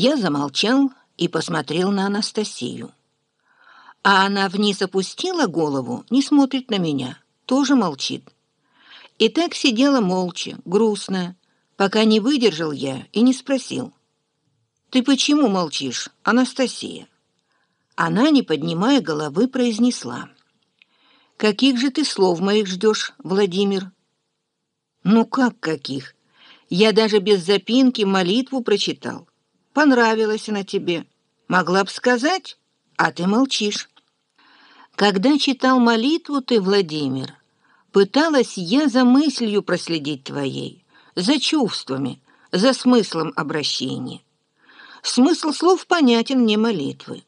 Я замолчал и посмотрел на Анастасию. А она вниз опустила голову, не смотрит на меня, тоже молчит. И так сидела молча, грустная, пока не выдержал я и не спросил. «Ты почему молчишь, Анастасия?» Она, не поднимая головы, произнесла. «Каких же ты слов моих ждешь, Владимир?» «Ну как каких? Я даже без запинки молитву прочитал. Понравилась она тебе. Могла б сказать, а ты молчишь». «Когда читал молитву ты, Владимир, пыталась я за мыслью проследить твоей, за чувствами, за смыслом обращения. Смысл слов понятен мне молитвы.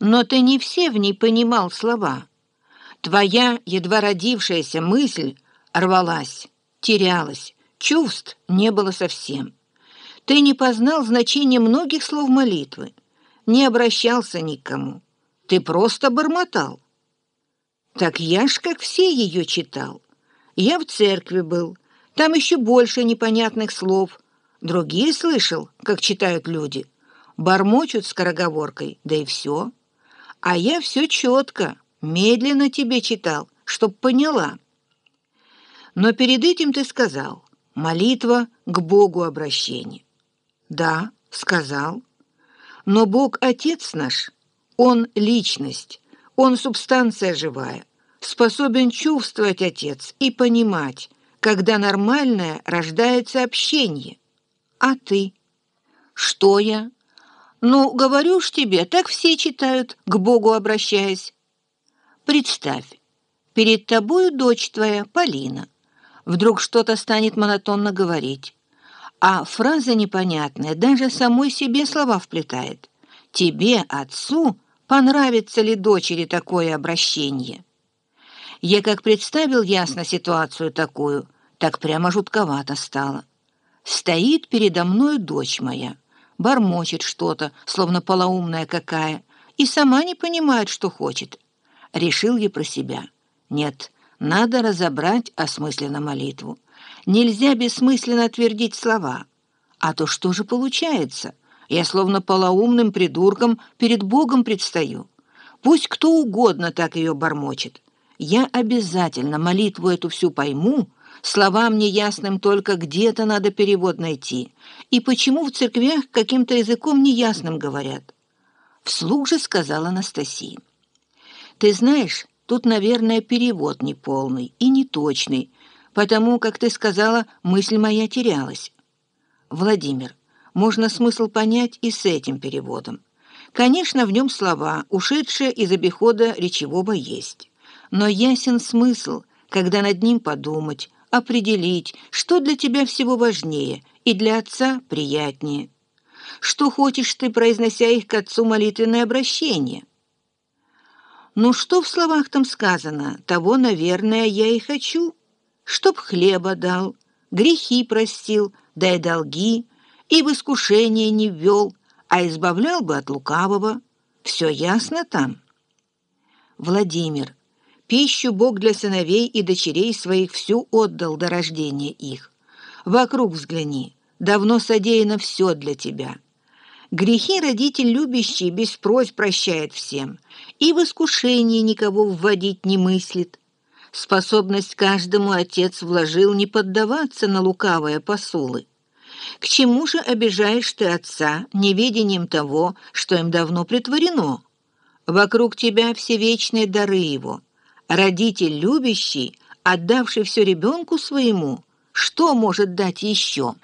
Но ты не все в ней понимал слова. Твоя едва родившаяся мысль рвалась, терялась, чувств не было совсем. Ты не познал значения многих слов молитвы, не обращался ни к кому. Ты просто бормотал. Так я ж как все ее читал. Я в церкви был, там еще больше непонятных слов. Другие слышал, как читают люди. Бормочут скороговоркой, да и все. А я все четко, медленно тебе читал, чтоб поняла. Но перед этим ты сказал «молитва к Богу обращение». Да, сказал. Но Бог Отец наш, Он личность, Он субстанция живая, способен чувствовать Отец и понимать, когда нормальное рождается общение. А ты? Что я? Ну, говорю ж тебе, так все читают, к Богу обращаясь. Представь, перед тобою дочь твоя, Полина. Вдруг что-то станет монотонно говорить. А фраза непонятная даже самой себе слова вплетает. Тебе, отцу, понравится ли дочери такое обращение? Я как представил ясно ситуацию такую, так прямо жутковато стало. Стоит передо мной дочь моя, бормочет что-то, словно полоумная какая, и сама не понимает, что хочет. Решил я про себя. Нет, надо разобрать осмысленно молитву. Нельзя бессмысленно твердить слова. А то что же получается? Я словно полоумным придурком перед Богом предстаю. Пусть кто угодно так ее бормочет. Я обязательно молитву эту всю пойму, словам неясным только где-то надо перевод найти. И почему в церквях каким-то языком неясным говорят? Вслух же сказала Анастасия. Ты знаешь, тут, наверное, перевод неполный и неточный, потому, как ты сказала, мысль моя терялась. Владимир, можно смысл понять и с этим переводом. Конечно, в нем слова, ушедшие из обихода речевого, есть но ясен смысл, когда над ним подумать, определить, что для тебя всего важнее и для отца приятнее. Что хочешь ты, произнося их к отцу молитвенное обращение? Ну что в словах там сказано, того, наверное, я и хочу. Чтоб хлеба дал, грехи простил, да и долги, и в искушение не ввел, а избавлял бы от лукавого. Все ясно там? Владимир, Пищу Бог для сыновей и дочерей своих всю отдал до рождения их. Вокруг взгляни, давно содеяно все для тебя. Грехи родитель любящий без просьб прощает всем, и в искушение никого вводить не мыслит. Способность каждому отец вложил не поддаваться на лукавые посулы. К чему же обижаешь ты отца неведением того, что им давно притворено? Вокруг тебя все вечные дары его — Родитель любящий, отдавший все ребенку своему, что может дать еще?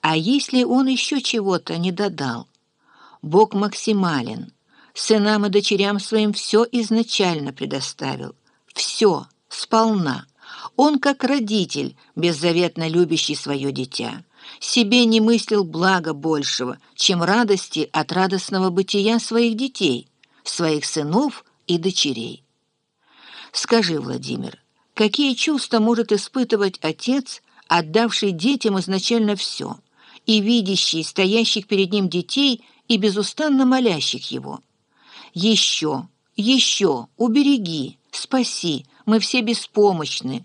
А если он еще чего-то не додал? Бог максимален. Сынам и дочерям своим все изначально предоставил. Все, сполна. Он, как родитель, беззаветно любящий свое дитя, себе не мыслил блага большего, чем радости от радостного бытия своих детей, своих сынов и дочерей. Скажи, Владимир, какие чувства может испытывать отец, отдавший детям изначально все, и видящий стоящих перед ним детей и безустанно молящих его? Еще, еще, убереги, спаси, мы все беспомощны,